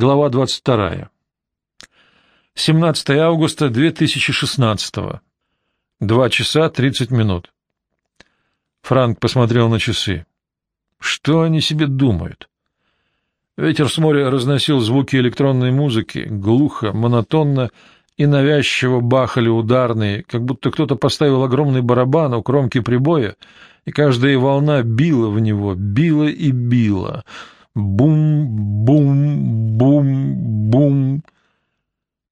Глава 22. 17 августа 2016. Два часа 30 минут. Франк посмотрел на часы. Что они себе думают? Ветер с моря разносил звуки электронной музыки, глухо, монотонно и навязчиво бахали ударные, как будто кто-то поставил огромный барабан у кромки прибоя, и каждая волна била в него, била и била — Бум-бум-бум-бум.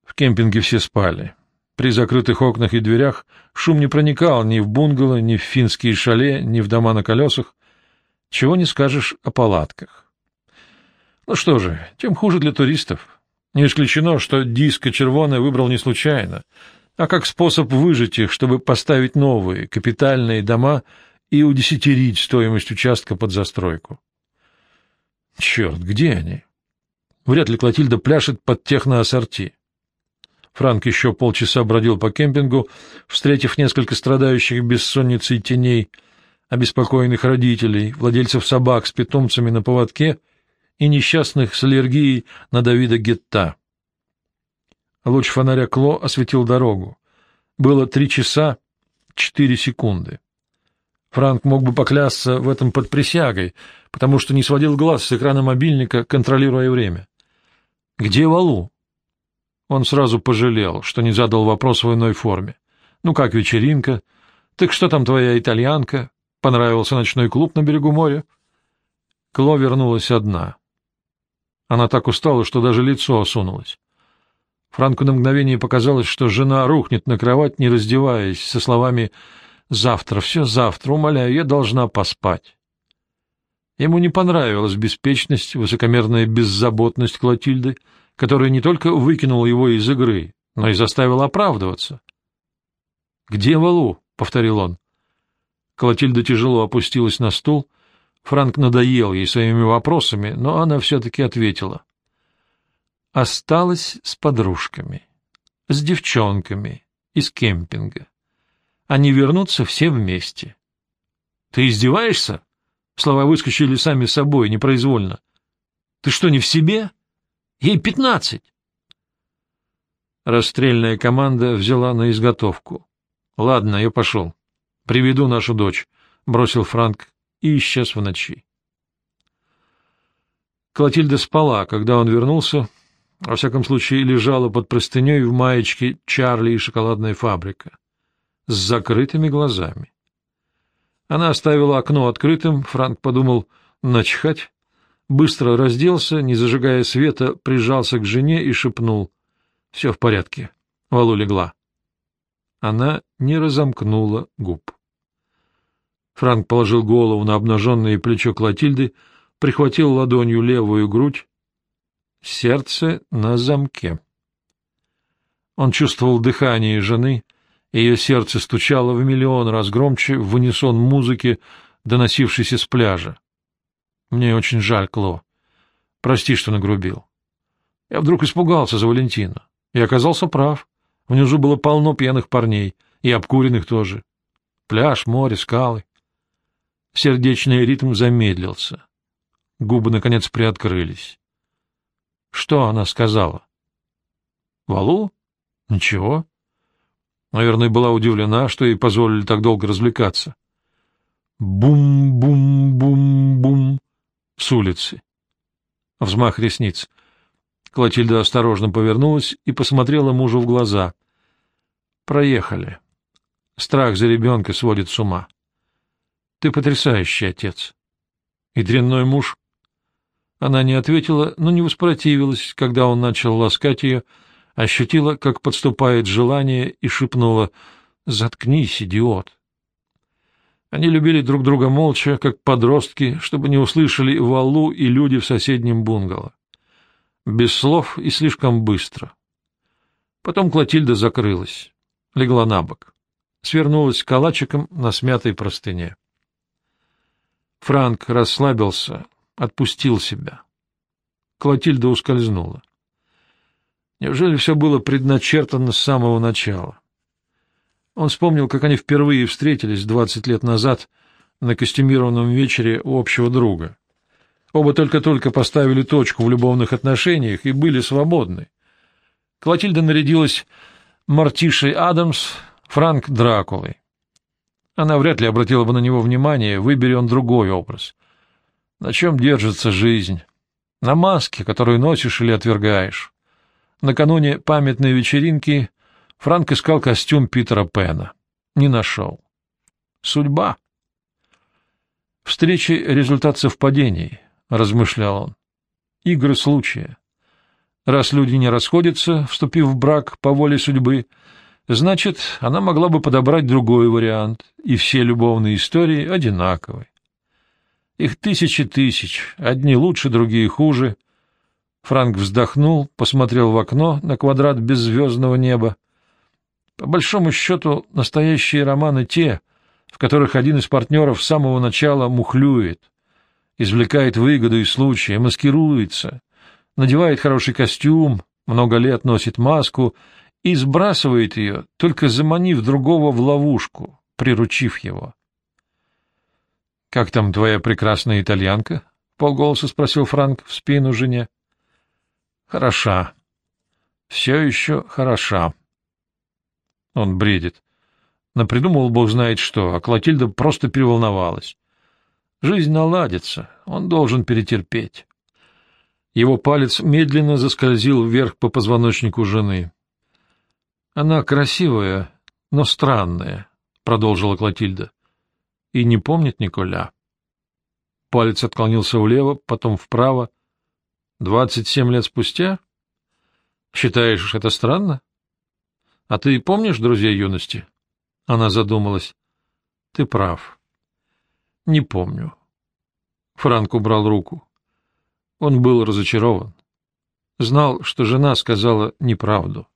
В кемпинге все спали. При закрытых окнах и дверях шум не проникал ни в бунгало, ни в финские шале, ни в дома на колесах. Чего не скажешь о палатках. Ну что же, тем хуже для туристов. Не исключено, что диско червоное выбрал не случайно, а как способ выжить их, чтобы поставить новые, капитальные дома и удесятерить стоимость участка под застройку. Черт, где они? Вряд ли Клотильда пляшет под техноассорти. Франк еще полчаса бродил по кемпингу, встретив несколько страдающих бессонницей теней, обеспокоенных родителей, владельцев собак с питомцами на поводке и несчастных с аллергией на Давида Гетта. Луч фонаря Кло осветил дорогу. Было три часа четыре секунды. Франк мог бы поклясться в этом под присягой, потому что не сводил глаз с экрана мобильника, контролируя время. «Где Валу?» Он сразу пожалел, что не задал вопрос в иной форме. «Ну как вечеринка? Так что там твоя итальянка? Понравился ночной клуб на берегу моря?» Кло вернулась одна. Она так устала, что даже лицо осунулось. Франку на мгновение показалось, что жена рухнет на кровать, не раздеваясь, со словами «Завтра, все завтра, умоляю, я должна поспать». Ему не понравилась беспечность, высокомерная беззаботность Клотильды, которая не только выкинула его из игры, но и заставила оправдываться. «Где Валу?» — повторил он. Клотильда тяжело опустилась на стул. Франк надоел ей своими вопросами, но она все-таки ответила. «Осталась с подружками, с девчонками из кемпинга. Они вернутся все вместе». «Ты издеваешься?» Слова выскочили сами собой, непроизвольно. «Ты что, не в себе? Ей пятнадцать!» Расстрельная команда взяла на изготовку. «Ладно, я пошел. Приведу нашу дочь», — бросил Франк и исчез в ночи. Клотильда спала, когда он вернулся, во всяком случае лежала под простыней в маечке «Чарли и шоколадная фабрика» с закрытыми глазами. Она оставила окно открытым, Франк подумал начхать, быстро разделся, не зажигая света, прижался к жене и шепнул. — Все в порядке. Валу легла. Она не разомкнула губ. Франк положил голову на обнаженное плечо Клотильды, прихватил ладонью левую грудь. Сердце на замке. Он чувствовал дыхание жены — ее сердце стучало в миллион раз громче в унисон музыки, доносившейся с пляжа. Мне очень жаль, Кло. Прости, что нагрубил. Я вдруг испугался за Валентина. И оказался прав. Внизу было полно пьяных парней, и обкуренных тоже. Пляж, море, скалы. Сердечный ритм замедлился. Губы, наконец, приоткрылись. Что она сказала? — Валу? Ничего. Наверное, была удивлена, что ей позволили так долго развлекаться. Бум-бум-бум-бум с улицы. Взмах ресниц. Клотильда осторожно повернулась и посмотрела мужу в глаза. Проехали. Страх за ребенка сводит с ума. Ты потрясающий отец. И дрянной муж. Она не ответила, но не воспротивилась, когда он начал ласкать ее, — ощутила, как подступает желание, и шепнула «Заткнись, идиот!». Они любили друг друга молча, как подростки, чтобы не услышали валу и люди в соседнем бунгало. Без слов и слишком быстро. Потом Клотильда закрылась, легла на бок, свернулась калачиком на смятой простыне. Франк расслабился, отпустил себя. Клотильда ускользнула. Неужели все было предначертано с самого начала? Он вспомнил, как они впервые встретились двадцать лет назад на костюмированном вечере у общего друга. Оба только-только поставили точку в любовных отношениях и были свободны. Клотильда нарядилась Мартишей Адамс, Франк Дракулой. Она вряд ли обратила бы на него внимание, выбери он другой образ. На чем держится жизнь? На маске, которую носишь или отвергаешь. Накануне памятной вечеринки Франк искал костюм Питера Пэна. Не нашел. Судьба. Встречи — результат совпадений, — размышлял он. Игры случая. Раз люди не расходятся, вступив в брак по воле судьбы, значит, она могла бы подобрать другой вариант, и все любовные истории одинаковы. Их тысячи тысяч, одни лучше, другие хуже. Франк вздохнул, посмотрел в окно на квадрат беззвездного неба. По большому счету, настоящие романы те, в которых один из партнеров с самого начала мухлюет, извлекает выгоду из случая, маскируется, надевает хороший костюм, много лет носит маску и сбрасывает ее, только заманив другого в ловушку, приручив его. — Как там твоя прекрасная итальянка? — полголоса спросил Франк в спину жене. — Хороша. Все еще хороша. Он бредит. Напридумывал бог знает что, а Клотильда просто переволновалась. Жизнь наладится, он должен перетерпеть. Его палец медленно заскользил вверх по позвоночнику жены. — Она красивая, но странная, — продолжила Клотильда. — И не помнит Николя. Палец отклонился влево, потом вправо. — Двадцать семь лет спустя? Считаешь это странно? — А ты помнишь друзей юности? Она задумалась. — Ты прав. — Не помню. Франк убрал руку. Он был разочарован. Знал, что жена сказала неправду.